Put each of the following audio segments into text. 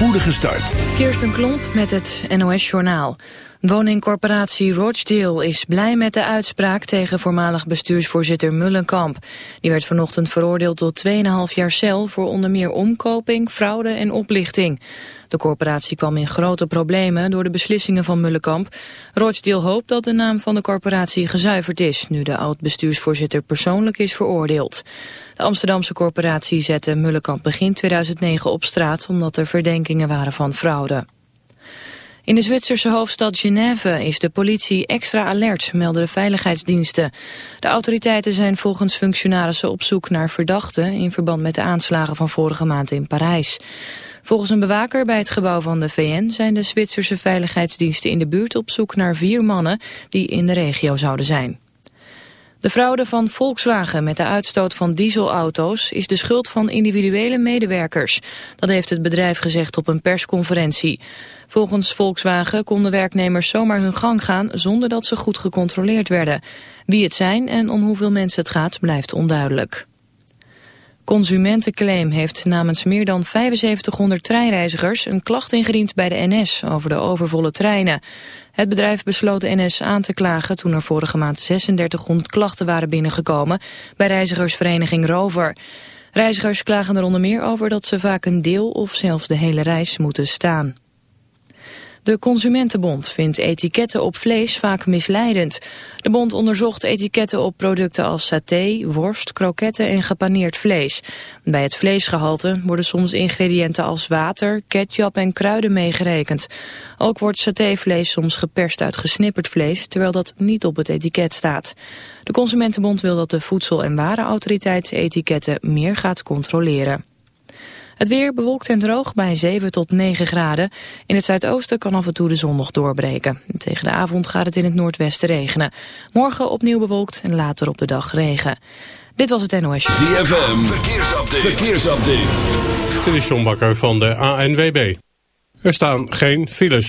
Poedige start. Kirsten Klomp met het NOS-journaal. Woningcorporatie Rochdale is blij met de uitspraak tegen voormalig bestuursvoorzitter Mullenkamp. Die werd vanochtend veroordeeld tot 2,5 jaar cel voor onder meer omkoping, fraude en oplichting. De corporatie kwam in grote problemen door de beslissingen van Mullenkamp. Rochdale hoopt dat de naam van de corporatie gezuiverd is, nu de oud-bestuursvoorzitter persoonlijk is veroordeeld. De Amsterdamse corporatie zette Mullenkamp begin 2009 op straat omdat er verdenkingen waren van fraude. In de Zwitserse hoofdstad Genève is de politie extra alert, melden de veiligheidsdiensten. De autoriteiten zijn volgens functionarissen op zoek naar verdachten in verband met de aanslagen van vorige maand in Parijs. Volgens een bewaker bij het gebouw van de VN zijn de Zwitserse veiligheidsdiensten in de buurt op zoek naar vier mannen die in de regio zouden zijn. De fraude van Volkswagen met de uitstoot van dieselauto's is de schuld van individuele medewerkers. Dat heeft het bedrijf gezegd op een persconferentie. Volgens Volkswagen konden werknemers zomaar hun gang gaan zonder dat ze goed gecontroleerd werden. Wie het zijn en om hoeveel mensen het gaat blijft onduidelijk. Consumentenclaim heeft namens meer dan 7500 treinreizigers een klacht ingediend bij de NS over de overvolle treinen. Het bedrijf besloot NS aan te klagen toen er vorige maand 3600 klachten waren binnengekomen bij reizigersvereniging Rover. Reizigers klagen er onder meer over dat ze vaak een deel of zelfs de hele reis moeten staan. De Consumentenbond vindt etiketten op vlees vaak misleidend. De bond onderzocht etiketten op producten als saté, worst, kroketten en gepaneerd vlees. Bij het vleesgehalte worden soms ingrediënten als water, ketchup en kruiden meegerekend. Ook wordt satévlees soms geperst uit gesnipperd vlees, terwijl dat niet op het etiket staat. De Consumentenbond wil dat de Voedsel- en Warenautoriteit etiketten meer gaat controleren. Het weer bewolkt en droog bij 7 tot 9 graden. In het zuidoosten kan af en toe de zon nog doorbreken. Tegen de avond gaat het in het noordwesten regenen. Morgen opnieuw bewolkt en later op de dag regen. Dit was het NOS. ZFM, verkeersupdate. verkeersupdate. Dit is John Bakker van de ANWB. Er staan geen files.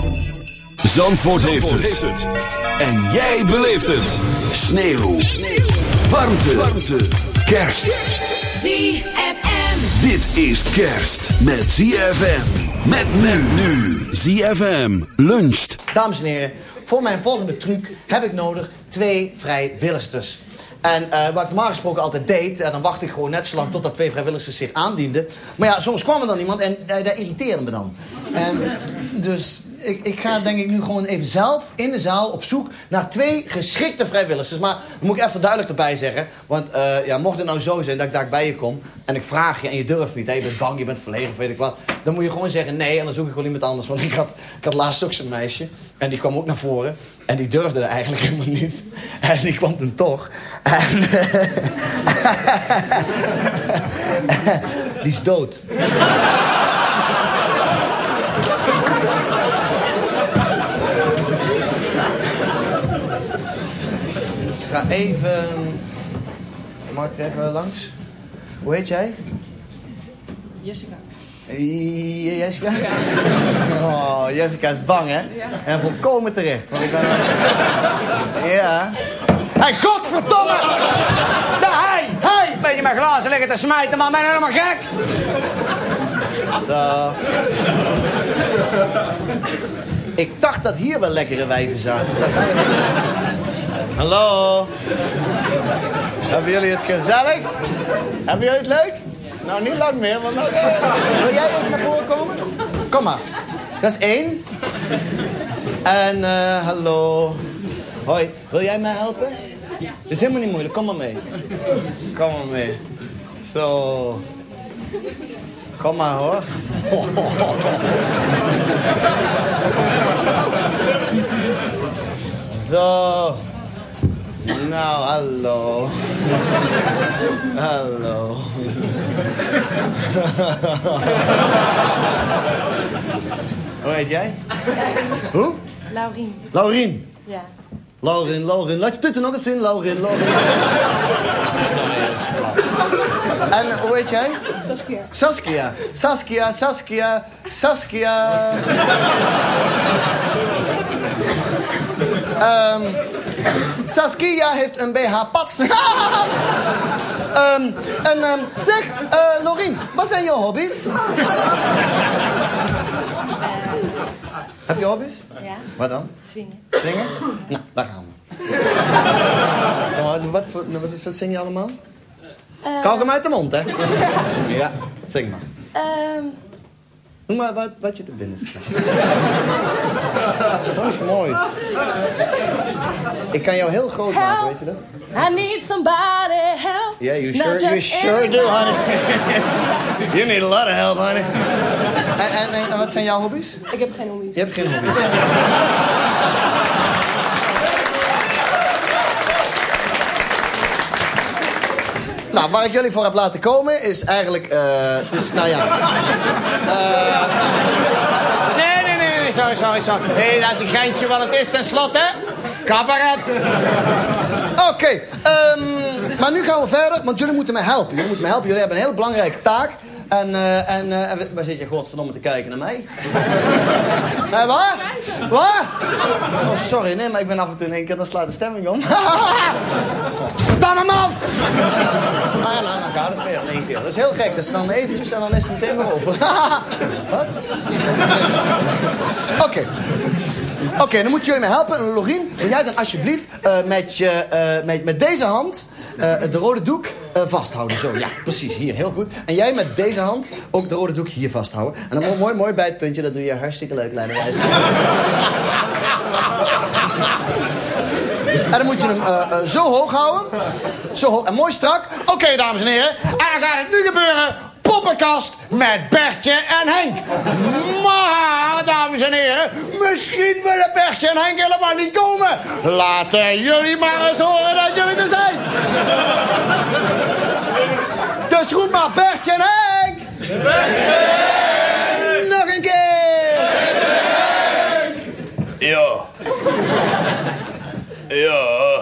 Zandvoort, heeft, het. En jij beleeft het. Sneeuw. Warmte. Warmte. Kerst. ZFM. Dit is kerst met ZFM. Met men nu. ZFM luncht. Dames en heren, voor mijn volgende truc heb ik nodig twee vrijwilligers. En eh, wat ik normaal gesproken altijd deed, en dan wacht ik gewoon net zo lang totdat twee vrijwilligers zich aandienden. Maar ja, soms kwam er dan iemand en uh, dat irriteerde me dan. En, dus ik, ik ga denk ik nu gewoon even zelf in de zaal op zoek naar twee geschikte vrijwilligers. Maar dat moet ik even duidelijk erbij zeggen. Want eh, ja, mocht het nou zo zijn dat ik daar bij je kom en ik vraag je en je durft niet. Hè, je bent bang, je bent verlegen, weet ik wat. Dan moet je gewoon zeggen nee en dan zoek ik wel iemand anders. Want ik had, ik had laatst ook zo'n meisje en die kwam ook naar voren. En die durfde er eigenlijk helemaal niet. En die kwam toen toch. En, die is dood. Ga even... Mag ik even langs? Hoe heet jij? Jessica. Eh, Jessica? Oh, Jessica is bang, hè? En volkomen terecht. Want ik ben... Ja. Hé, godverdomme! Daar, hij, hij! Beetje mijn glazen liggen te smijten, maar ben je helemaal gek? Zo. Ik dacht dat hier wel lekkere wijven zaten. Hallo? Hebben jullie het gezellig? Hebben jullie het leuk? Nou, niet lang meer, want nou... Wil jij even naar voren komen? Kom maar. Dat is één. En, eh, hallo. Hoi, wil jij mij helpen? Het is helemaal niet moeilijk, kom maar mee. Kom maar mee. Zo. Kom maar hoor. Zo. Nou, hallo. Hallo. Hoe heet jij? Hoe? Laurien. Laurien. Ja. Laurien, Laurien. Laat je dit er nog eens zien, Laurien, Laurien. En hoe heet jij? Saskia. Saskia. Saskia, Saskia, Saskia. Ehm, Saskia heeft een BH-pats. Ehm, en ehm, zeg, Lorien, wat zijn je hobby's? Heb je hobby's? Ja. Wat dan? Zingen. Zingen? Nou, daar gaan we. Oh, wat, voor, wat, wat zing je allemaal? Kalk hem uit de mond, hè? Ja, zing maar. Ehm, Noem maar wat, wat je te binnen schiet. Zo is mooi. Ik kan jou heel groot maken, weet je dat? I need somebody help. Yeah, you sure, you sure do, honey. you need a lot of help, honey. En, en, en wat zijn jouw hobby's? Ik heb geen hobby's. Je hebt geen hobby's. Nou, waar ik jullie voor heb laten komen is eigenlijk, het is, nou ja. Eh, nee, nee, nee, nee, sorry, sorry, sorry. Nee, dat is een geintje, want het is tenslotte cabaret. Oké, ehm, maar nu gaan we verder, want jullie moeten mij helpen. Jullie moeten mij helpen, jullie hebben een heel belangrijke taak. En, eh, en, en waar zit je godverdomme te kijken naar mij? Eh, waar? Waar? Oh, sorry, nee, maar ik ben af en toe in één keer, dan slaat de stemming om. Verdamme man! Nou ja, nou, dan gaat het weer in één keer. Dat is heel gek, dat is dan eventjes en dan is het meteen weer over. Oké. Oké, dan moeten jullie mij helpen. En Lorien, wil jij dan alsjeblieft eh, met, je, met, met deze hand de rode doek eh, vasthouden. Zo, ja, precies. Hier, heel goed. En jij met deze hand ook de rode doek hier vasthouden. En dan mooi, mooi, bij het puntje. Dat doe je hartstikke leuk, kleine wijze. En dan moet je hem eh, eh, zo hoog houden. Zo hoog en mooi strak. Oké, dames en heren. En dan gaat het nu gebeuren. Met Bertje en Henk. Maar, dames en heren, misschien willen Bertje en Henk helemaal niet komen. Laten jullie maar eens horen dat jullie er zijn. Dus goed maar, Bertje en Henk. Nog een keer. Ja. Ja.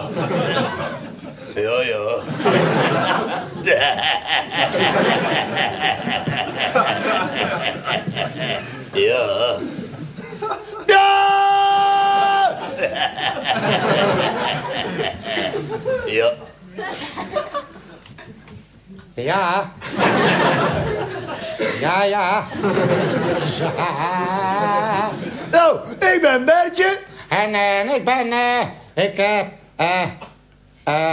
Ja, ja. Ja. Ja! Ja. Ja. Ja, ja. Ja. Nou, ik ben Bertje. En eh, ik ben, eh, ik, eh, eh, eh,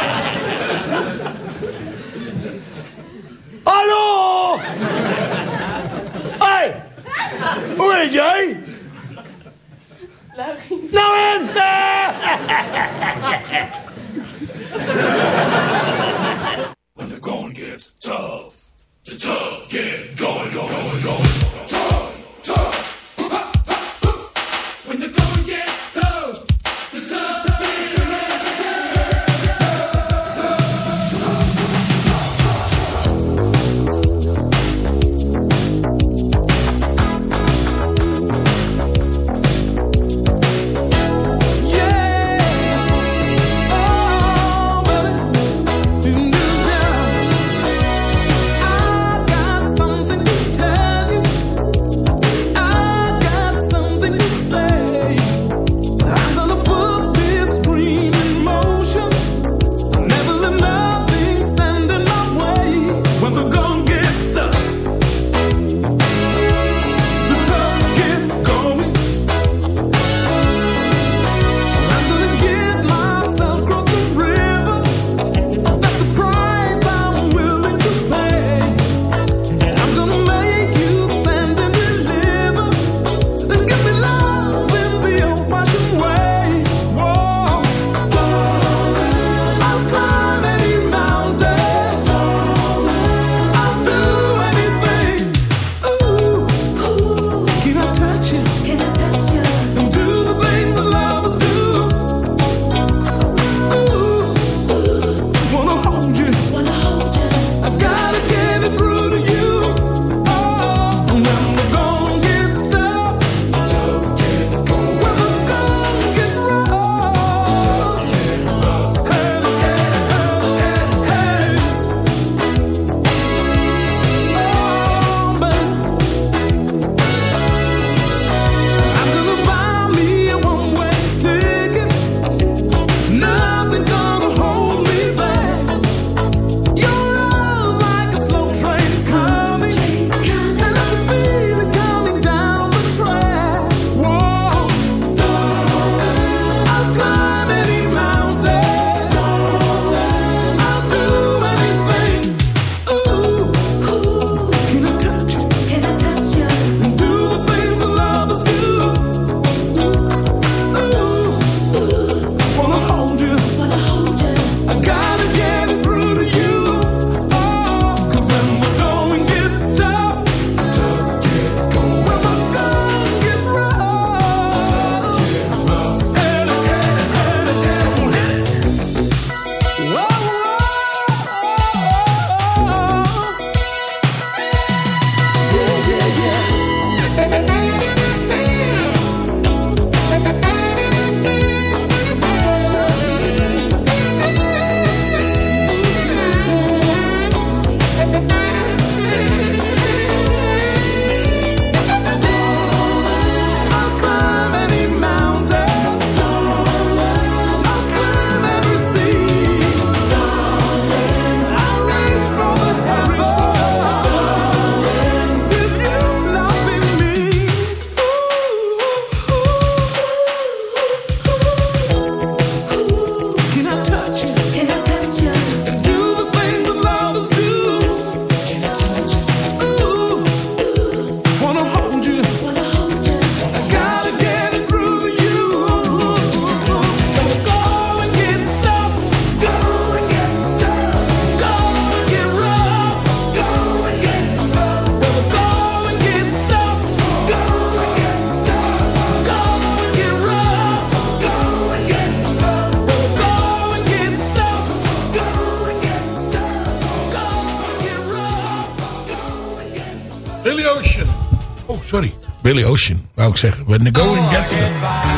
Billy Ocean, wou ik zeggen. When the going gets tough.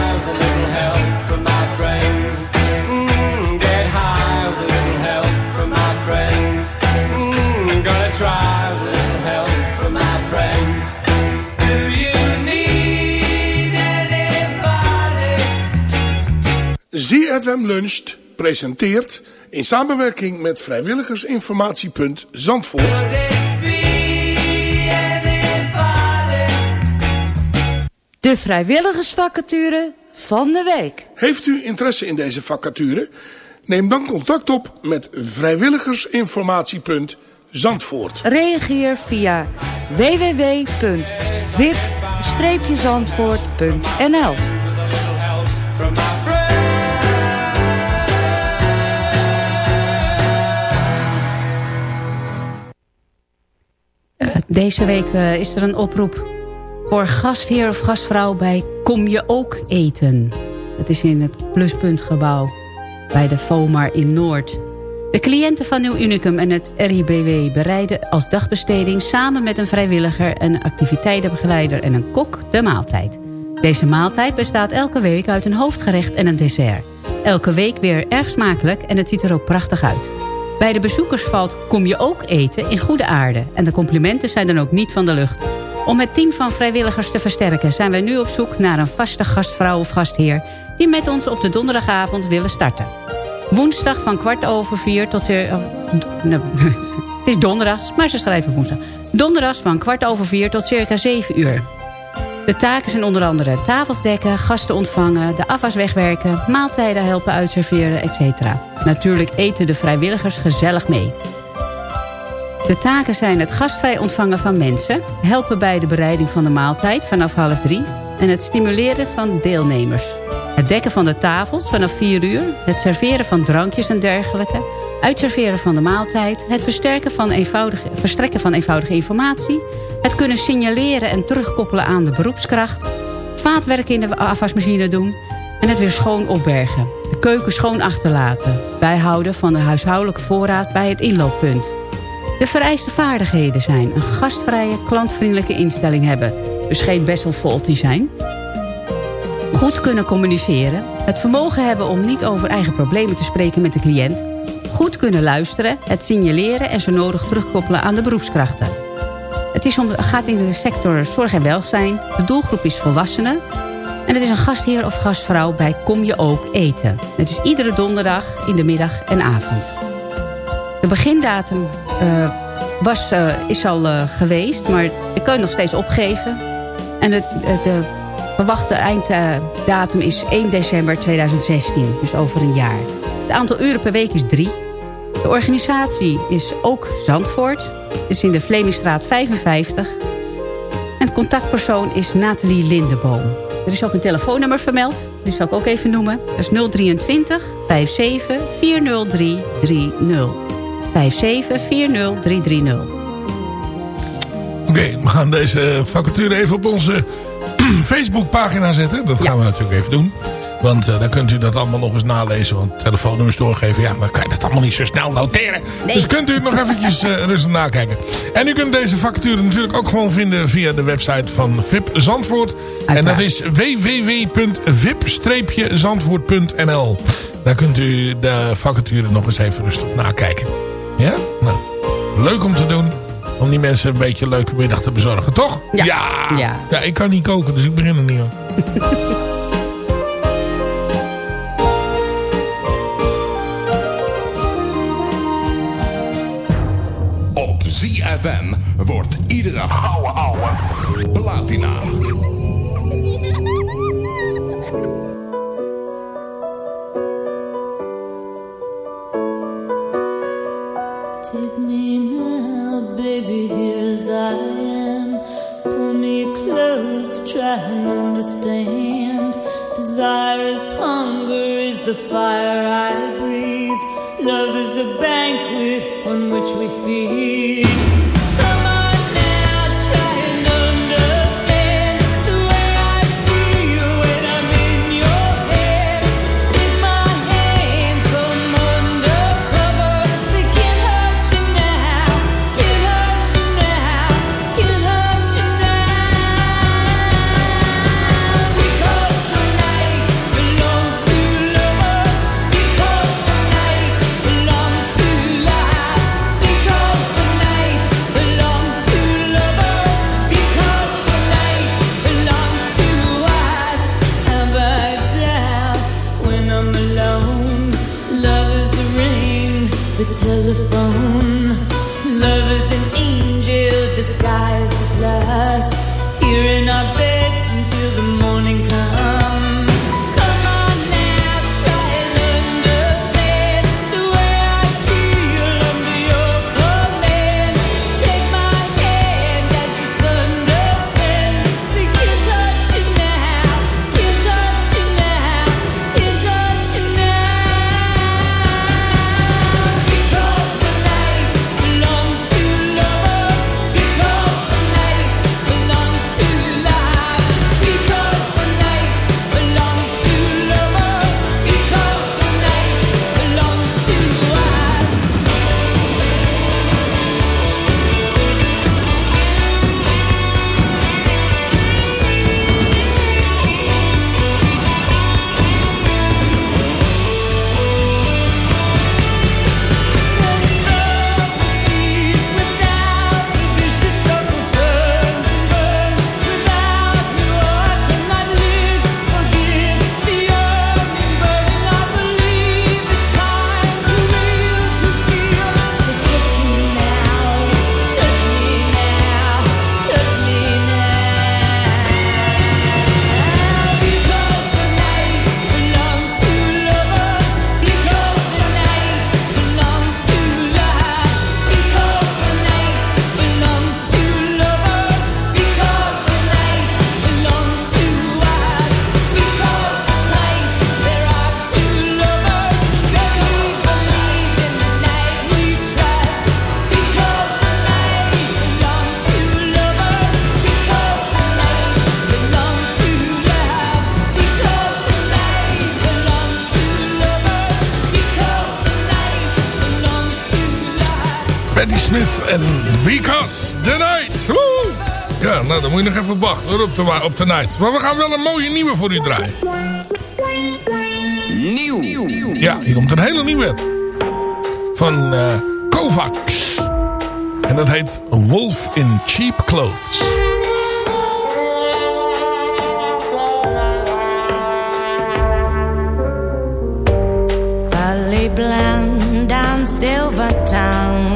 ZFM Luncht presenteert in samenwerking met vrijwilligersinformatiepunt Zandvoort... De vrijwilligersvacature van de week. Heeft u interesse in deze vacature? Neem dan contact op met vrijwilligersinformatiepunt Zandvoort. Reageer via www.vip-zandvoort.nl Eh, Deze week eh, is er een oproep voor gastheer of gastvrouw bij Kom je ook eten. Dat is in het Pluspuntgebouw bij de FOMAR in Noord. De cliënten van Nieuw Unicum en het RIBW bereiden als dagbesteding... samen met een vrijwilliger, een activiteitenbegeleider en een kok de maaltijd. Deze maaltijd bestaat elke week uit een hoofdgerecht en een dessert. Elke week weer erg smakelijk en het ziet er ook prachtig uit. Bij de bezoekers valt Kom je ook eten in goede aarde... en de complimenten zijn dan ook niet van de lucht... Om het team van vrijwilligers te versterken zijn wij nu op zoek naar een vaste gastvrouw of gastheer... die met ons op de donderdagavond willen starten. Woensdag van kwart over vier tot... Uh, nou, het is donderdags, maar ze schrijven woensdag. Donderdags van kwart over vier tot circa zeven uur. De taken zijn onder andere tafels dekken, gasten ontvangen... de afwas wegwerken, maaltijden helpen uitserveren, etc. Natuurlijk eten de vrijwilligers gezellig mee. De taken zijn het gastvrij ontvangen van mensen... helpen bij de bereiding van de maaltijd vanaf half drie... en het stimuleren van deelnemers. Het dekken van de tafels vanaf vier uur... het serveren van drankjes en dergelijke... uitserveren van de maaltijd... het versterken van eenvoudige, verstrekken van eenvoudige informatie... het kunnen signaleren en terugkoppelen aan de beroepskracht... vaatwerk in de afwasmachine doen... en het weer schoon opbergen. De keuken schoon achterlaten. Bijhouden van de huishoudelijke voorraad bij het inlooppunt... De vereiste vaardigheden zijn een gastvrije, klantvriendelijke instelling hebben. Dus geen Bessel-faulty zijn. Goed kunnen communiceren. Het vermogen hebben om niet over eigen problemen te spreken met de cliënt. Goed kunnen luisteren, het signaleren en zo nodig terugkoppelen aan de beroepskrachten. Het is om, gaat in de sector zorg en welzijn. De doelgroep is volwassenen. En het is een gastheer of gastvrouw bij Kom je ook eten. Het is iedere donderdag in de middag en avond. De begindatum uh, was, uh, is al uh, geweest, maar ik kan je nog steeds opgeven. En het, de verwachte einddatum is 1 december 2016, dus over een jaar. Het aantal uren per week is drie. De organisatie is ook Zandvoort. Het is in de Vlemingstraat 55. En de contactpersoon is Nathalie Lindeboom. Er is ook een telefoonnummer vermeld. Die zal ik ook even noemen. Dat is 023 57 40330. 5740330. Oké, we gaan deze vacature even op onze Facebookpagina zetten. Dat gaan we natuurlijk even doen. Want uh, dan kunt u dat allemaal nog eens nalezen. Want telefoonnummers doorgeven, ja, maar kan je dat allemaal niet zo snel noteren. Nee. Dus kunt u het nog eventjes uh, rustig nakijken. En u kunt deze vacature natuurlijk ook gewoon vinden via de website van VIP Zandvoort. Uiteraard. En dat is www.vip-zandvoort.nl Daar kunt u de vacature nog eens even rustig nakijken. Ja? Nou, leuk om te doen. Om die mensen een beetje een leuke middag te bezorgen, toch? Ja. Ja, ja. ja ik kan niet koken, dus ik begin er niet aan. Op ZFM wordt iedere ouwe ouwe platina. The fire I breathe. Love is a banquet on which we feed. Nou dan moet je nog even wachten hoor, op de, op de night. Maar we gaan wel een mooie nieuwe voor u draaien. Nieuw. Ja, hier komt een hele nieuwe. Van eh, Kovacs. En dat heet Wolf in Cheap Clothes. Blind down Silvertown,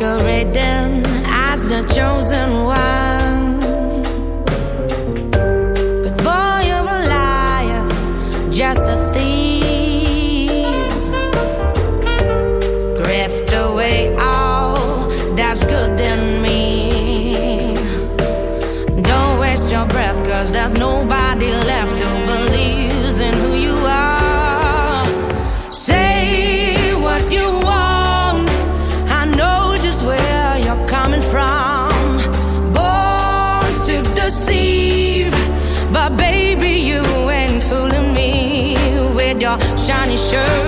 as the chosen one. But boy, you're a liar, just a thief. Away all that's good in me. Don't waste your breath, cause there's nobody sure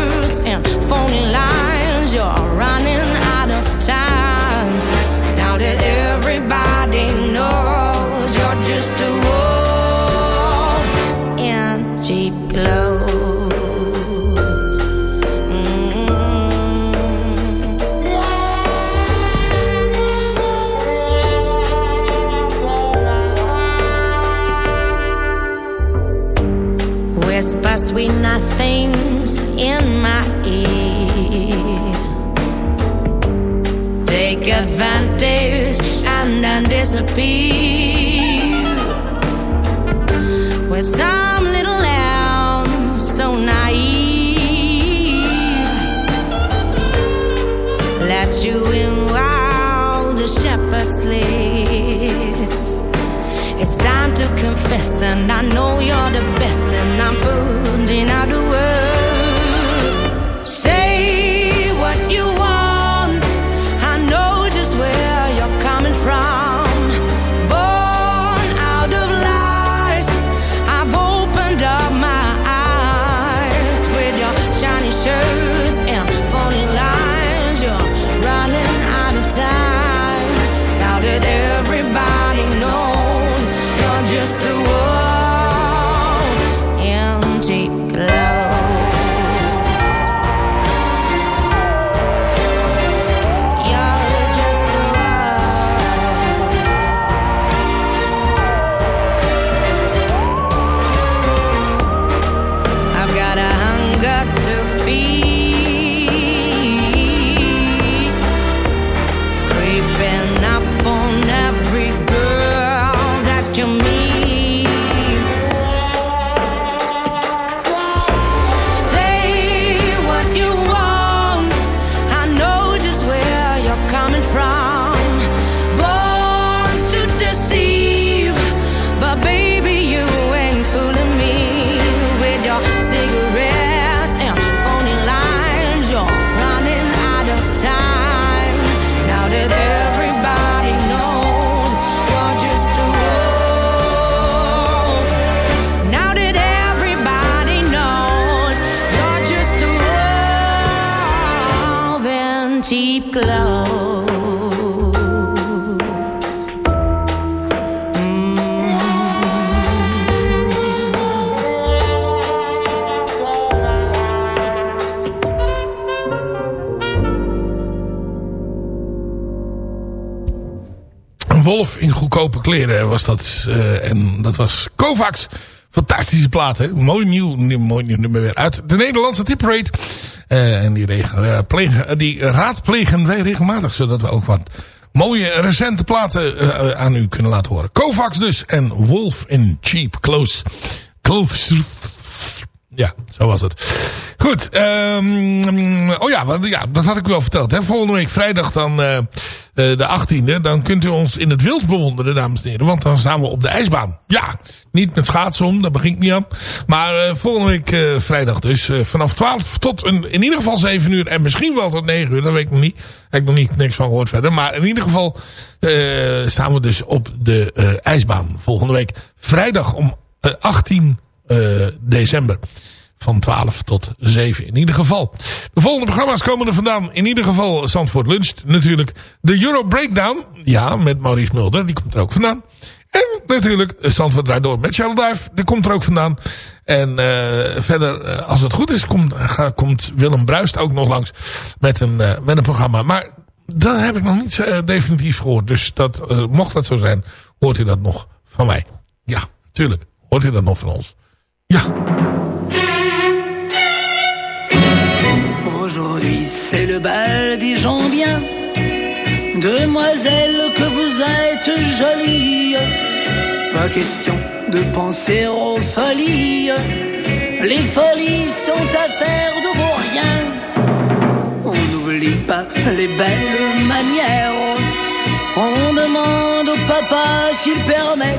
and then disappear. With some little lamb so naive. Let you in while the shepherd sleeps. It's time to confess, and I know you're the best, and I'm putting out goedkope kleren was dat. eh, en dat was Kovacs. Fantastische plaat, hè? Mooi nieuw, mooi nummer weer uit de Nederlandse Tip. Eh, en die, eh, die raadplegen wij regelmatig, zodat we ook wat mooie recente platen aan u kunnen laten horen. Kovacs dus en Wolf in Cheap Clothes. Clothes. Ja, zo was het. Goed. ehm, oh ja, ja, dat had ik u al verteld. Hè. Volgende week vrijdag dan eh, eh, de 18e. Dan kunt u ons in het wild bewonderen, dames en heren. Want dan staan we op de ijsbaan. Ja, niet met schaatsen om. Daar begin ik niet aan. Maar eh, volgende week vrijdag dus. vanaf 12 tot een, in ieder geval 7 uur. En misschien wel tot 9 uur. Dat weet ik nog niet. Heb ik nog niet niks van gehoord verder. Maar in ieder geval staan we dus op de ijsbaan. Volgende week vrijdag om eh, 18 eh, december. Van 12 tot 7 in ieder geval. De volgende programma's komen er vandaan. In ieder geval Zandvoort Lunch natuurlijk. De Euro Breakdown. Ja, met Maurice Mulder. Die komt er ook vandaan. En natuurlijk Zandvoort draait door met Charles Duif. Die komt er ook vandaan. En uh, verder, als het goed is, komt, komt Willem Bruist ook nog langs met een, met een programma. Maar dat heb ik nog niet definitief gehoord. Dus dat, mocht dat zo zijn, hoort u dat nog van mij. Ja, tuurlijk. Hoort u dat nog van ons. Aujourd'hui c'est le bal des gens bien. Demoiselle que vous êtes jolie. Pas question de penser aux folies. Les folies sont affaires de vos riens. On n'oublie pas les belles manières. On demande au papa s'il permet.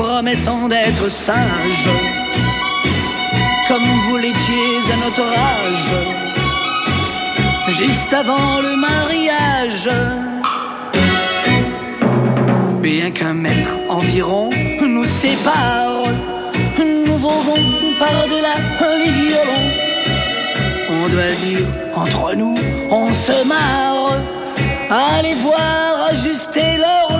nous promettons d'être sages, comme vous l'étiez à notre âge, juste avant le mariage. Bien qu'un mètre environ nous sépare, nous volons par-delà les violons. On doit dire, entre nous, on se marre. Allez voir ajuster leur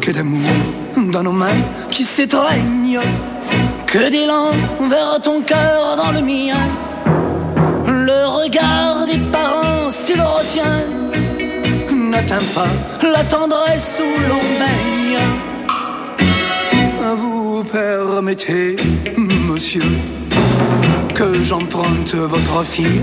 Que d'amour dans nos mains qui s'étreignent, que d'élan vers ton cœur dans le mien. Le regard des parents, s'il le retient, n'atteint pas la tendresse où l'on baigne. Vous permettez, monsieur, que j'emprunte votre fille.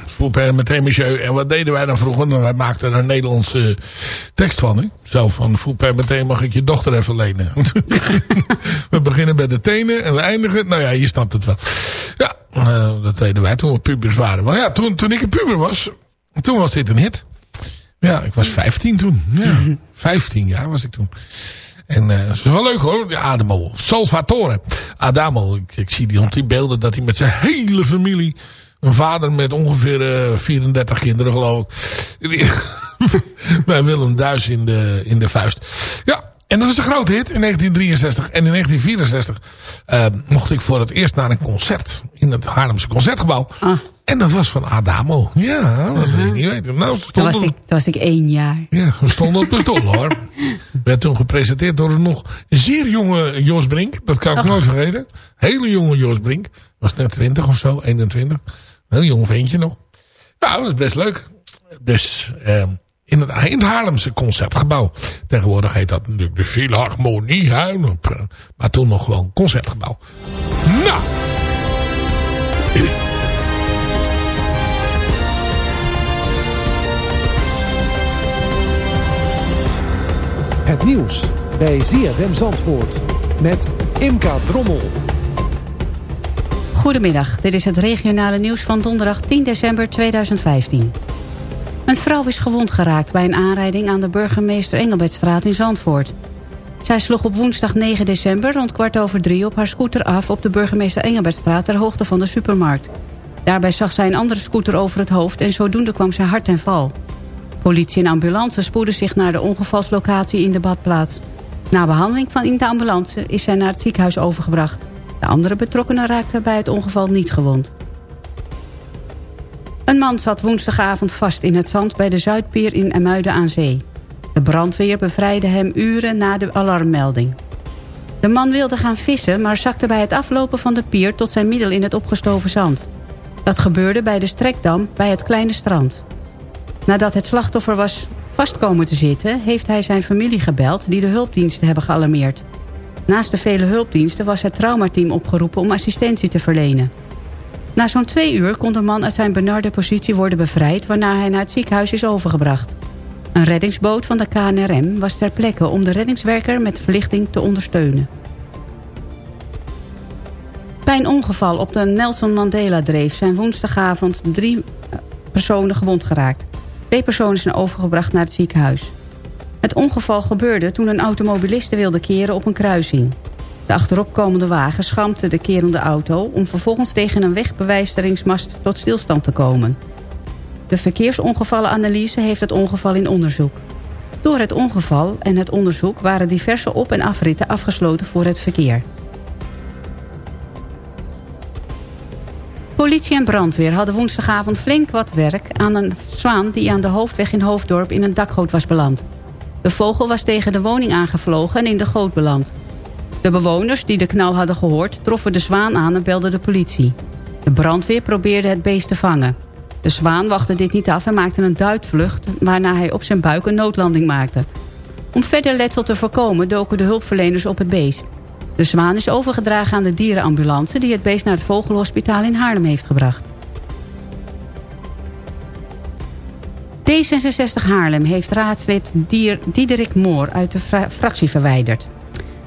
Voelper meteen monsieur. En wat deden wij dan vroeger? Nou, wij maakten er een Nederlandse tekst van. Hè? Zo van, voelper meteen mag ik je dochter even lenen. we beginnen bij de tenen en we eindigen... Nou ja, je snapt het wel. Ja, uh, dat deden wij toen we pubers waren. Maar ja, toen, toen ik een puber was... Toen was dit een hit. Ja, ik was 15 toen. Ja, 15 jaar was ik toen. En uh, dat is wel leuk hoor, die Adamo. Salvatore. Adamo, ik, ik zie die, die beelden dat hij met zijn hele familie... Een vader met ongeveer uh, 34 kinderen geloof ik. Bij Willem Duis in de, in de vuist. Ja, En dat was een grote hit in 1963. En in 1964 eh, mocht ik voor het eerst naar een concert. In het Haarlemse Concertgebouw. Ah. En dat was van Adamo. Ja, dat weet ik niet weten. Nou, Toen was, ik, toen was ik één jaar. ja, we stonden op de stoel hoor. Werd toen gepresenteerd door een nog zeer jonge Jos Brink. Dat kan ik nooit vergeten. Hele jonge Jos Brink. Was net 20 of zo, 21. Heel jong ventje nog. Nou, dat was best leuk. Dus eh, in, het, in Haarlemse Concertgebouw. Tegenwoordig heet dat natuurlijk de Philharmonie. Hè? Maar toen nog gewoon Concertgebouw. Nou. Het nieuws bij ZFM Zandvoort met Imka Drommel. Goedemiddag, dit is het regionale nieuws van donderdag 10 december 2015. Een vrouw is gewond geraakt bij een aanrijding aan de burgemeester Engelbertstraat in Zandvoort. Zij sloeg op woensdag 9 december rond kwart over drie op haar scooter af op de burgemeester Engelbertstraat ter hoogte van de supermarkt. Daarbij zag zij een andere scooter over het hoofd en zodoende kwam zij hard ten val. Politie en ambulance spoedden zich naar de ongevalslocatie in de badplaats. Na behandeling van in de ambulance is zij naar het ziekenhuis overgebracht. De andere betrokkenen raakten bij het ongeval niet gewond. Een man zat woensdagavond vast in het zand bij de Zuidpier in Emuiden aan Zee. De brandweer bevrijdde hem uren na de alarmmelding. De man wilde gaan vissen, maar zakte bij het aflopen van de pier tot zijn middel in het opgestoven zand. Dat gebeurde bij de Strekdam bij het kleine strand. Nadat het slachtoffer was vastkomen te zitten... heeft hij zijn familie gebeld die de hulpdiensten hebben gealarmeerd. Naast de vele hulpdiensten was het traumateam opgeroepen om assistentie te verlenen. Na zo'n twee uur kon de man uit zijn benarde positie worden bevrijd... waarna hij naar het ziekenhuis is overgebracht. Een reddingsboot van de KNRM was ter plekke om de reddingswerker met verlichting te ondersteunen. Bij een ongeval op de Nelson Mandela-dreef zijn woensdagavond drie eh, personen gewond geraakt. Twee personen zijn overgebracht naar het ziekenhuis. Het ongeval gebeurde toen een automobiliste wilde keren op een kruising. De achteropkomende wagen schampte de kerende auto... om vervolgens tegen een wegbewijsteringsmast tot stilstand te komen. De verkeersongevallenanalyse heeft het ongeval in onderzoek. Door het ongeval en het onderzoek waren diverse op- en afritten afgesloten voor het verkeer. Politie en brandweer hadden woensdagavond flink wat werk aan een zwaan... die aan de hoofdweg in Hoofddorp in een dakgoot was beland. De vogel was tegen de woning aangevlogen en in de goot beland. De bewoners die de knal hadden gehoord troffen de zwaan aan en belden de politie. De brandweer probeerde het beest te vangen. De zwaan wachtte dit niet af en maakte een duitvlucht... waarna hij op zijn buik een noodlanding maakte. Om verder letsel te voorkomen doken de hulpverleners op het beest. De zwaan is overgedragen aan de dierenambulance... die het beest naar het Vogelhospitaal in Haarlem heeft gebracht. D66 Haarlem heeft raadslid Diederik Moor uit de fra- fractie verwijderd.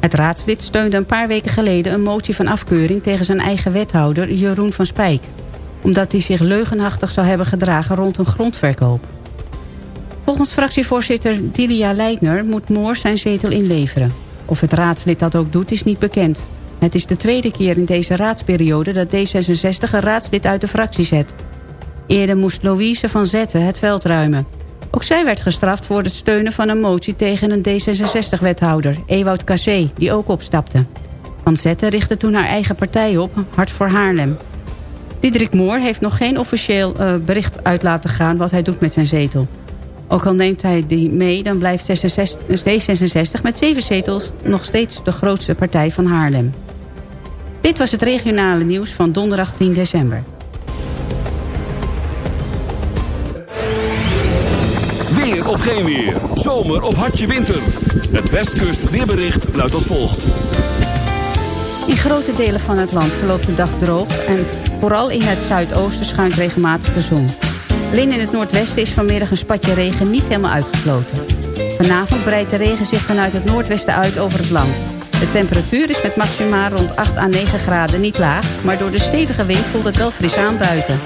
Het raadslid steunde een paar weken geleden een motie van afkeuring... tegen zijn eigen wethouder Jeroen van Spijk. Omdat hij zich leugenachtig zou hebben gedragen rond een grondverkoop. Volgens fractievoorzitter Dilia Leitner moet Moor zijn zetel inleveren. Of het raadslid dat ook doet is niet bekend. Het is de tweede keer in deze raadsperiode dat D66 een raadslid uit de fractie zet. Eerder moest Louise van Zetten het veld ruimen. Ook zij werd gestraft voor het steunen van een motie tegen een D66-wethouder, Ewout Cassé, die ook opstapte. Van Zetten richtte toen haar eigen partij op, Hart voor Haarlem. Diederik Moor heeft nog geen officieel eh, bericht uit laten gaan wat hij doet met zijn zetel. Ook al neemt hij die mee, dan blijft 66 D66 met zeven zetels nog steeds de grootste partij van Haarlem. Dit was het regionale nieuws van donderdag 10 december. Weer of geen weer. Zomer of hartje winter. Het Westkust weerbericht luidt als volgt. In grote delen van het land verloopt de dag droog... en vooral in het zuidoosten schuint regelmatig de zon. Alleen in het noordwesten is vanmiddag een spatje regen niet helemaal uitgesloten. Vanavond breidt de regen zich vanuit het noordwesten uit over het land. De temperatuur is met maxima rond 8 à 9 graden niet laag... maar door de stevige wind voelt het wel fris aan buiten.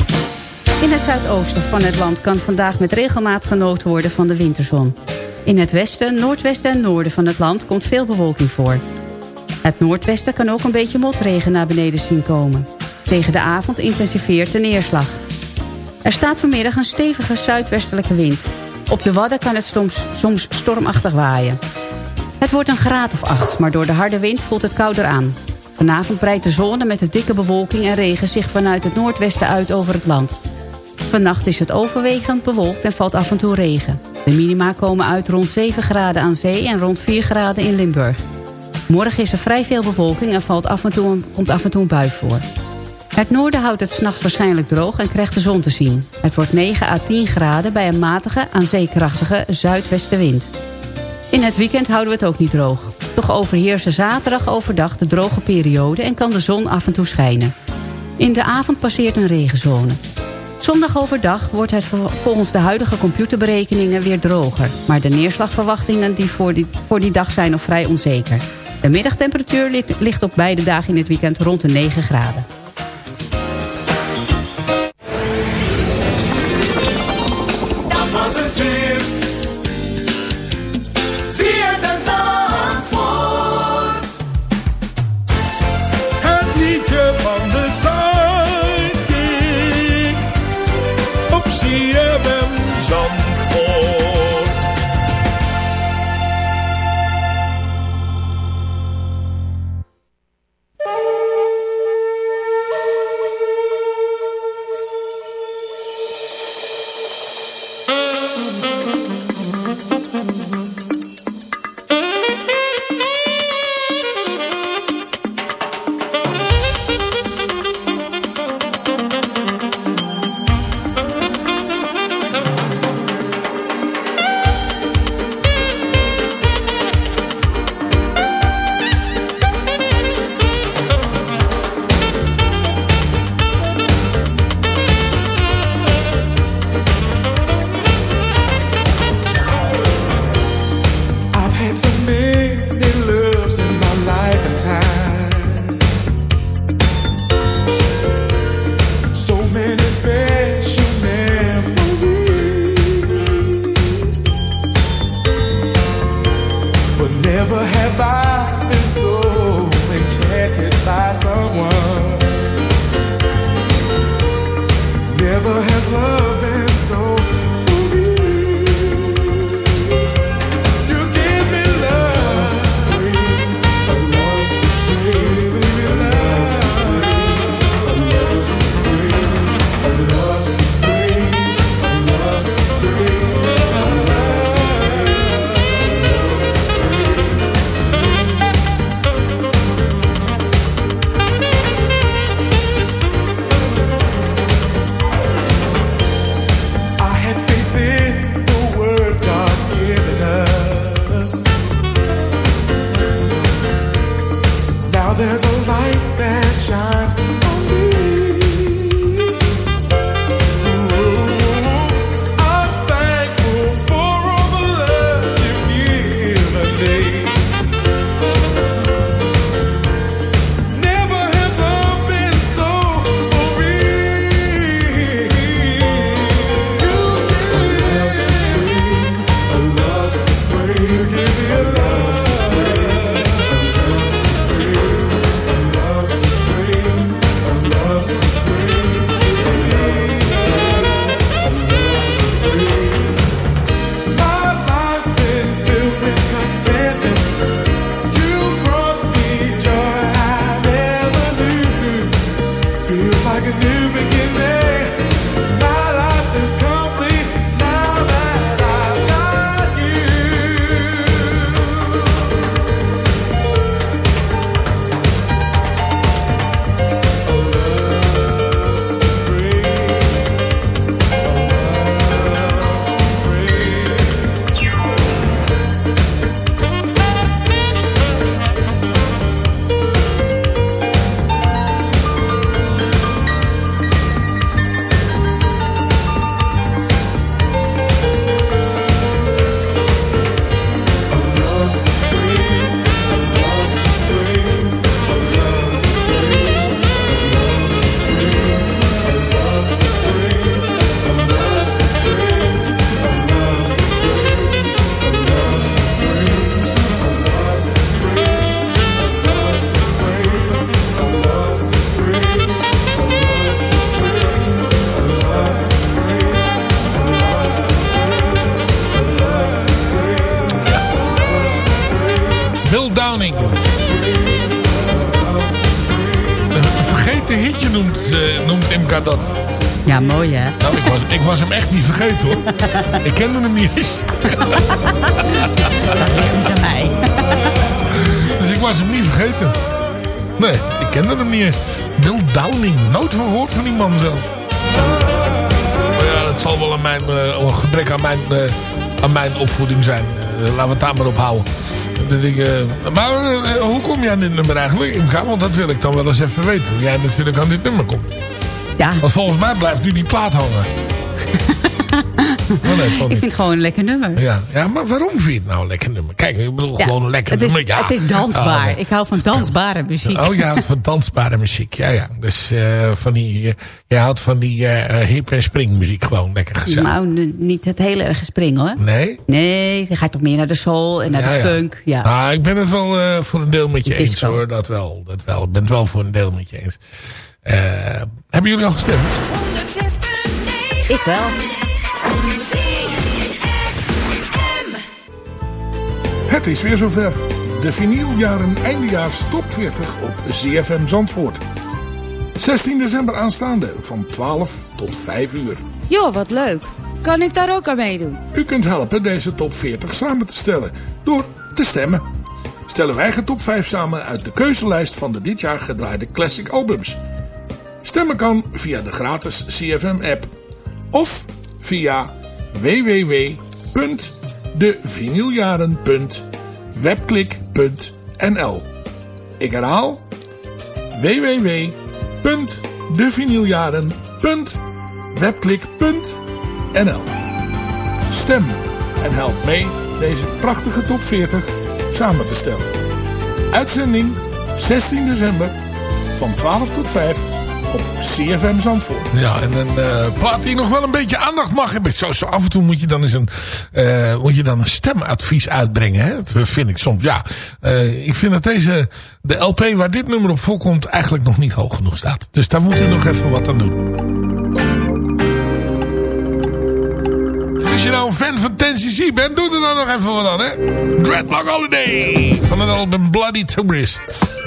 In het zuidoosten van het land kan vandaag met regelmaat genoten worden van de winterzon. In het westen, noordwesten en noorden van het land komt veel bewolking voor. Het noordwesten kan ook een beetje motregen naar beneden zien komen. Tegen de avond intensiveert de neerslag. Er staat vanmiddag een stevige zuidwestelijke wind. Op de Wadden kan het soms, soms stormachtig waaien. Het wordt een graad of 8, maar door de harde wind voelt het kouder aan. Vanavond breidt de zone met de dikke bewolking en regen zich vanuit het noordwesten uit over het land. Vannacht is het overwegend bewolkt en valt af en toe regen. De minima komen uit rond 7 graden aan zee en rond 4 graden in Limburg. Morgen is er vrij veel bewolking en valt af en toe komt af en toe bui voor. Het noorden houdt het s'nachts waarschijnlijk droog en krijgt de zon te zien. Het wordt 9 à 10 graden bij een matige, aan zeekrachtige zuidwestenwind. In het weekend houden we het ook niet droog. Toch overheersen zaterdag overdag de droge periode en kan de zon af en toe schijnen. In de avond passeert een regenzone. Zondag overdag wordt het volgens de huidige computerberekeningen weer droger. Maar de neerslagverwachtingen die voor, die voor die dag zijn nog vrij onzeker. De middagtemperatuur ligt- op beide dagen in het weekend rond de 9 graden. Ja, mooi hè? Nou, ik was, ik was hem echt niet vergeten hoor. ik kende hem niet eens. Dat ligt niet aan mij. Dus ik was hem niet vergeten. Nee, ik kende hem niet eens. Bill Downing. Nooit van gehoord van die man zelf. Maar ja, dat zal wel aan mijn, eh, een gebrek aan mijn, eh, aan mijn opvoeding zijn. Eh, laten we het daar maar op houden. Dat ik, eh, maar hoe kom jij aan dit nummer eigenlijk? Imka? Want dat wil ik dan wel eens even weten. Hoe jij natuurlijk aan dit nummer komt. Ja. Want volgens mij blijft nu die plaat hangen. Oh, nee, Ik vind het gewoon een lekker nummer. Ja, ja, maar waarom vind je het nou een lekker nummer? Kijk, ik bedoel Ja, gewoon een lekker het is, nummer. Ja. Het is dansbaar. Nee. Ik hou van dansbare muziek. Oh, je houdt van dansbare muziek. Ja, ja. Dus eh, van die, eh, je houdt van die eh, hip- en springmuziek gewoon lekker gezellig. Nou, niet het hele erg springen hoor. Nee? Nee, dan ga je toch meer naar de soul en naar Ja, de ja. funk. Ja. Nou, ik ben het wel voor een deel met je eens hoor. Dat wel, dat wel. Ik ben het wel voor een deel met je eens. Eh, hebben jullie al gestemd? Ik wel. Het is weer zover. De vinyljaren eindejaars top 40 op ZFM Zandvoort. 16 december aanstaande van 12 tot 5 uur. Joh, wat leuk. Kan ik daar ook aan meedoen? U kunt helpen deze top 40 samen te stellen door te stemmen. Stellen wij eigen top 5 samen uit de keuzelijst van de dit jaar gedraaide classic albums. Stemmen kan via de gratis CFM app of via www.devinyljaren.webklik.nl Ik herhaal www.devinyljaren.webklik.nl Stem en help mee deze prachtige top 40 samen te stellen. Uitzending 16 december van 12 tot 5 op CFM Zandvoort. Ja, en een eh plaat die nog wel een beetje aandacht mag hebben. Zo, zo af en toe moet je dan eens een, eh, moet je dan een stemadvies uitbrengen. Hè? Dat vind ik soms. Ja, eh, ik vind dat deze, de LP waar dit nummer op voorkomt, eigenlijk nog niet hoog genoeg staat. Dus daar moeten we nog even wat aan doen. Als je nou een fan van 10cc bent, doe er dan nog even wat aan, hè? Dreadlock Holiday van het album Bloody Tourist.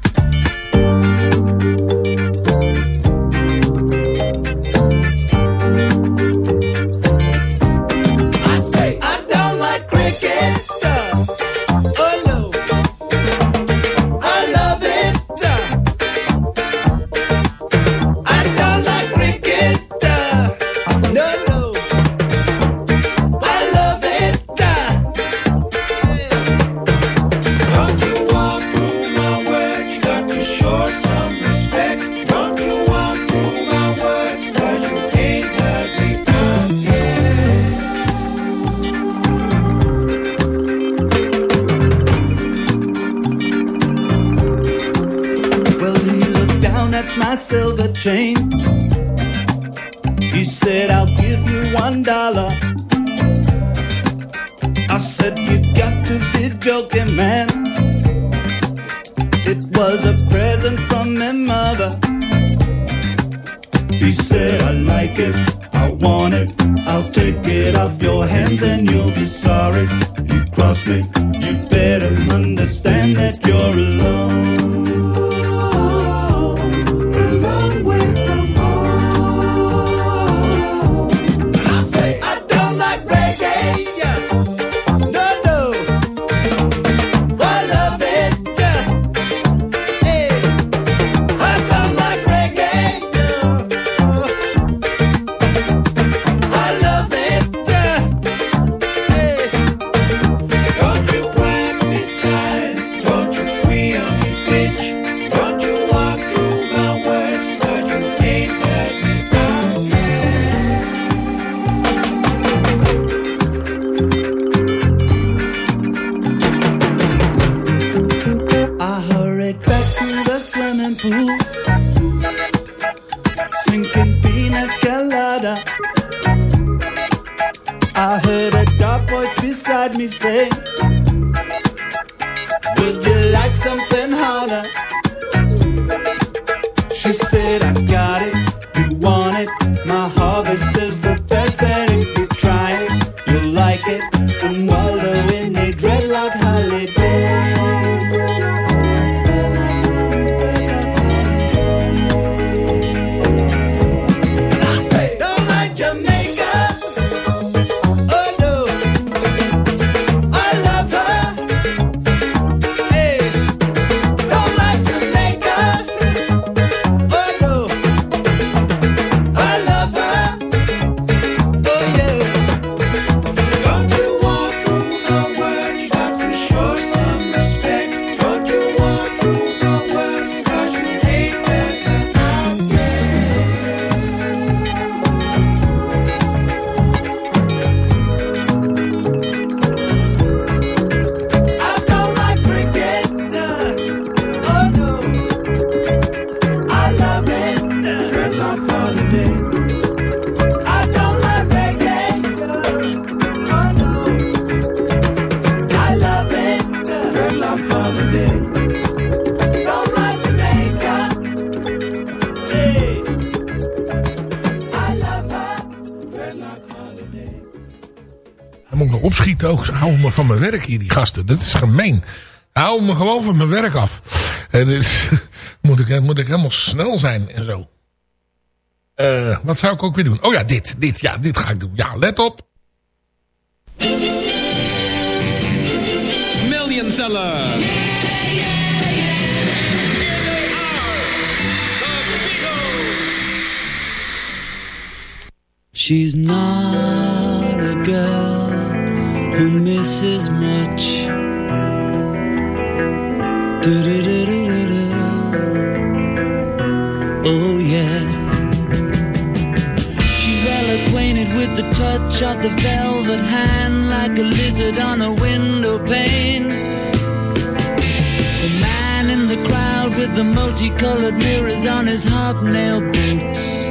Moet ik nog opschieten ook. Ze houden me van mijn werk hier, die gasten. Dat is gemeen. Hou me gewoon van mijn werk af. Eh, dus moet, ik, moet ik helemaal snel zijn en zo. Eh, wat zou ik ook weer doen? Oh ja, dit. Dit, ja, dit ga ik doen. Ja, let op. Million seller. She's not a girl who misses much. Do-do-do-do-do-do. Oh, yeah. She's well acquainted with the touch of the velvet hand, like a lizard on a window pane. The man in the crowd with the multicolored mirrors on his hobnail boots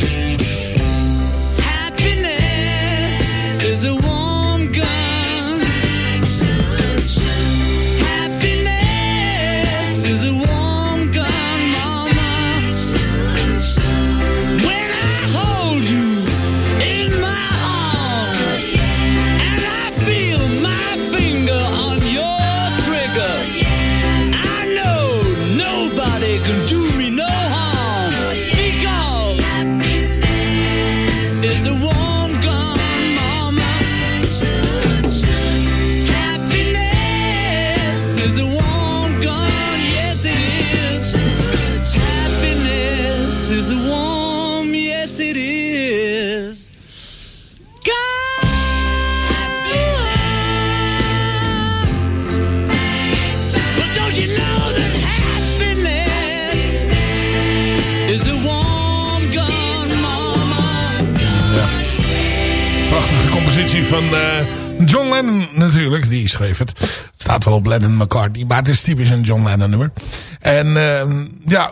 Van eh, John Lennon natuurlijk, die schreef het. Het staat wel op Lennon McCartney, maar het is typisch een John Lennon nummer. En uh, ja,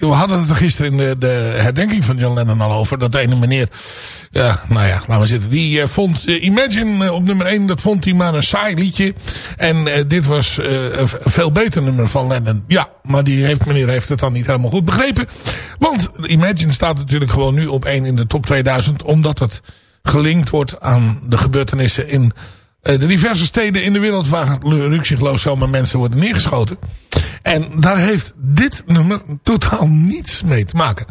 we hadden het er gisteren in de, de, herdenking van John Lennon al over. Dat ene meneer, ja, nou ja, laten we zitten. Die uh, vond uh, Imagine op nummer 1, dat vond hij maar een saai liedje. En dit was een veel beter nummer van Lennon. Ja, maar die heeft, meneer heeft het dan niet helemaal goed begrepen. Want Imagine staat natuurlijk gewoon nu op 1 in de top 2000. Omdat het gelinkt wordt aan de gebeurtenissen in uh, de diverse steden in de wereld waar rukzichtloos zomaar mensen worden neergeschoten. En daar heeft dit nummer totaal niets mee te maken.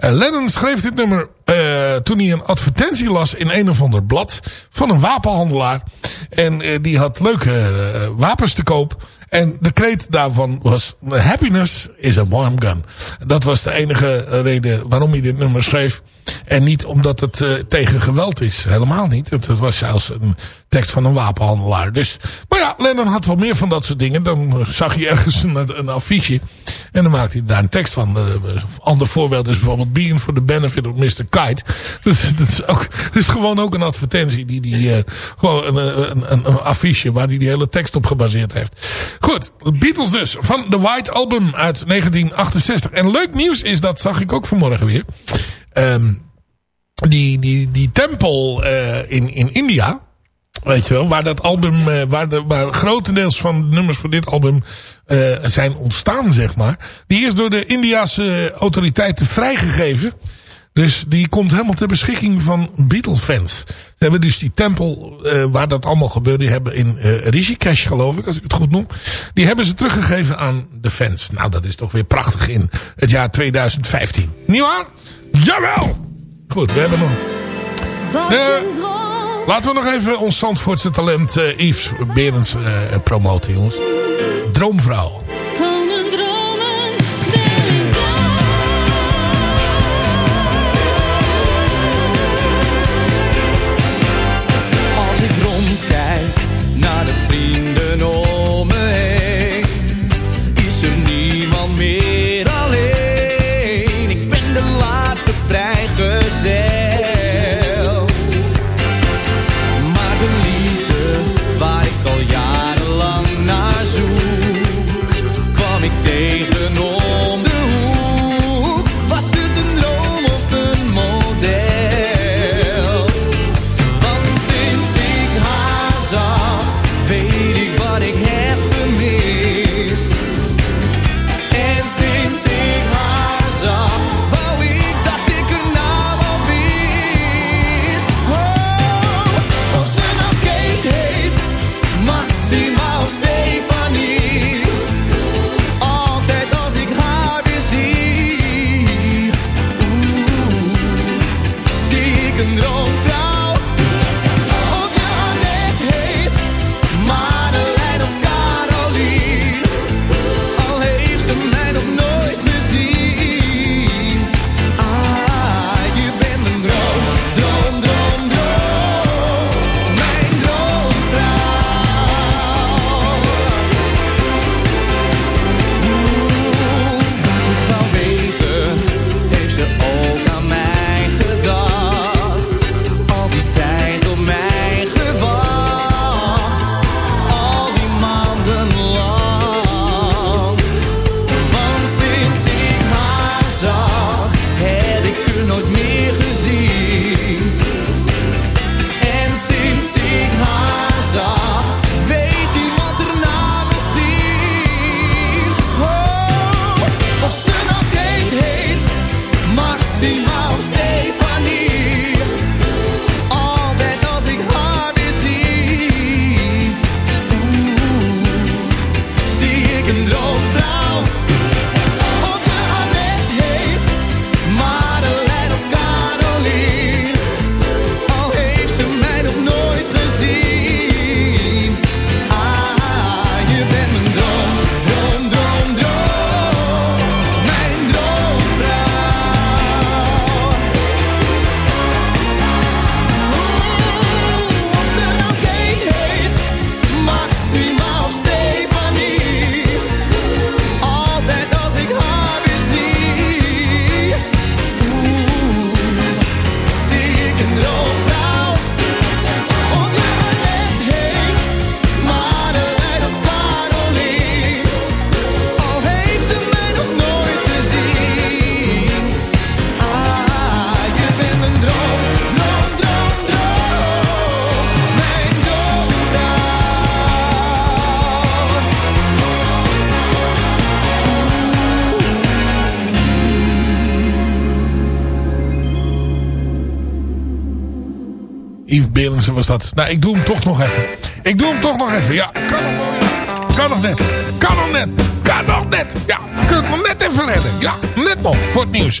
Uh, Lennon schreef dit nummer uh, toen hij een advertentie las in een of ander blad van een wapenhandelaar. En die had leuke wapens te koop. En de kreet daarvan was happiness is a warm gun. Dat was de enige reden waarom hij dit nummer schreef. En niet omdat het uh, tegen geweld is. Helemaal niet. Het, was zelfs een tekst van een wapenhandelaar. Dus, maar ja, Lennon had wel meer van dat soort dingen. Dan zag je ergens een, een affiche. En dan maakte hij daar een tekst van. Een uh, ander voorbeeld is bijvoorbeeld Being for the Benefit of Mr. Kite. Dat, dat, is, ook, is gewoon ook een advertentie. Die, die, uh, gewoon een, een, een, een affiche waar hij die hele tekst op gebaseerd heeft. Goed, Beatles dus. Van The White Album uit 1968. En leuk nieuws is, dat zag ik ook vanmorgen weer. Um, die, die, die tempel uh, in, in India, weet je wel, waar dat album, uh, waar, de, waar grotendeels van de nummers voor dit album uh, zijn ontstaan, zeg maar. Die is door de Indiase autoriteiten vrijgegeven. Dus die komt helemaal ter beschikking van Beatle-fans. Ze hebben dus die tempel waar dat allemaal gebeurde. Die hebben in uh, Rishikesh geloof ik, als ik het goed noem. Die hebben ze teruggegeven aan de fans. Nou, dat is toch weer prachtig in het jaar 2015. Niet waar? Jawel! Goed, we hebben nog... Uh, laten we nog even ons Zandvoortse talent uh, Yves Berends uh, promoten, jongens. Droomvrouw. Als ik rondkijk naar de vrienden Was dat. Nou, ik doe hem toch nog even. Ik doe hem toch nog even. Ja, kan nog ja. Kan nog net. Kan nog net. Kan nog net. Ja, kun het nog net even redden. Ja, net nog. Voor het nieuws.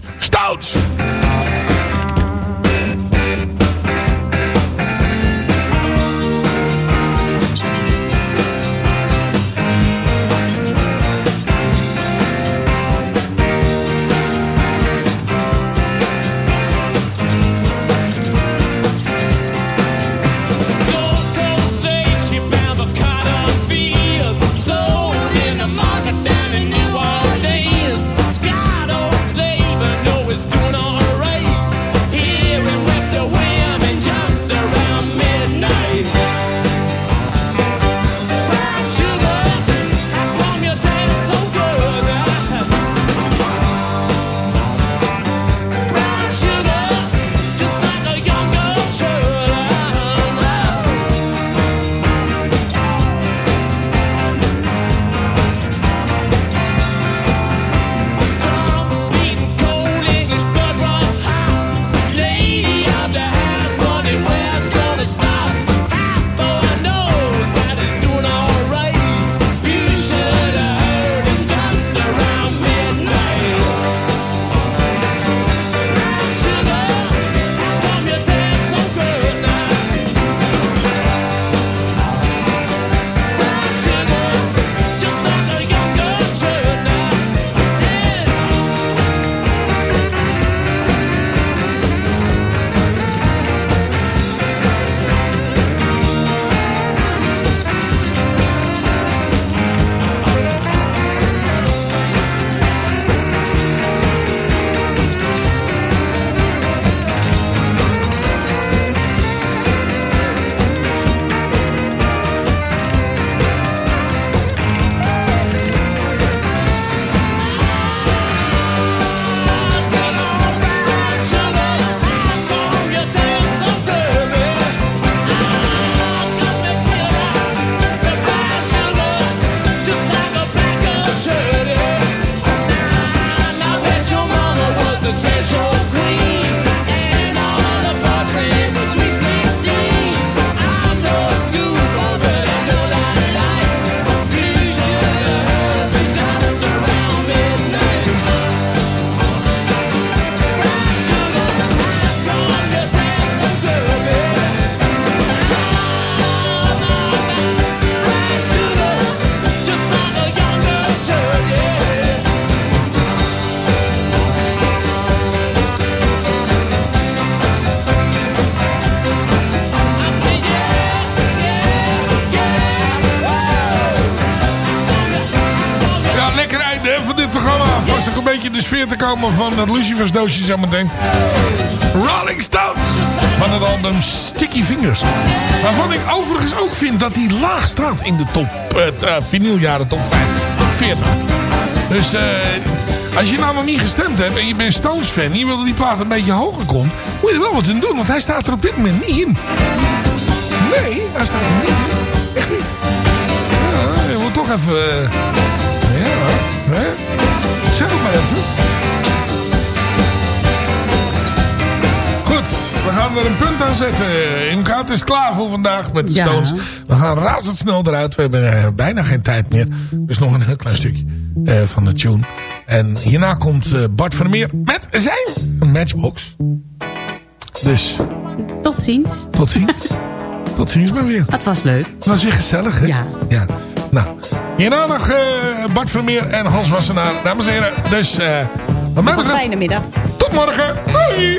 Te komen van dat Lucifers doosje zometeen. Rolling Stones van het album Sticky Fingers. Waarvan ik overigens ook vind dat die laag staat in de top eh, vinyljaren top 50, 40. Dus eh, als je nou nog niet gestemd hebt en je bent Stones fan en je wil dat die plaat een beetje hoger komt, moet je er wel wat doen, want hij staat er op dit moment niet in. Nee, hij staat er niet in. Echt niet. Ja, je moet toch even... ja, hè? Zeg het maar even. We gaan er een punt aan zetten. Imka, het is klaar voor vandaag met de Ja. Stones. We gaan razendsnel eruit. We hebben eh, bijna geen tijd meer. Dus nog een heel klein stukje eh, van de tune. En hierna komt eh, Bart van der Meer met zijn Matchbox. Dus Tot ziens. tot ziens. tot ziens maar weer. Het was leuk. Het was weer gezellig, hè? Ja. ja. Nou, hierna nog eh, Bart Vermeer en Hans Wassenaar. Dames en heren, dus eh wat mij betreft, fijne middag. tot morgen. Hoi!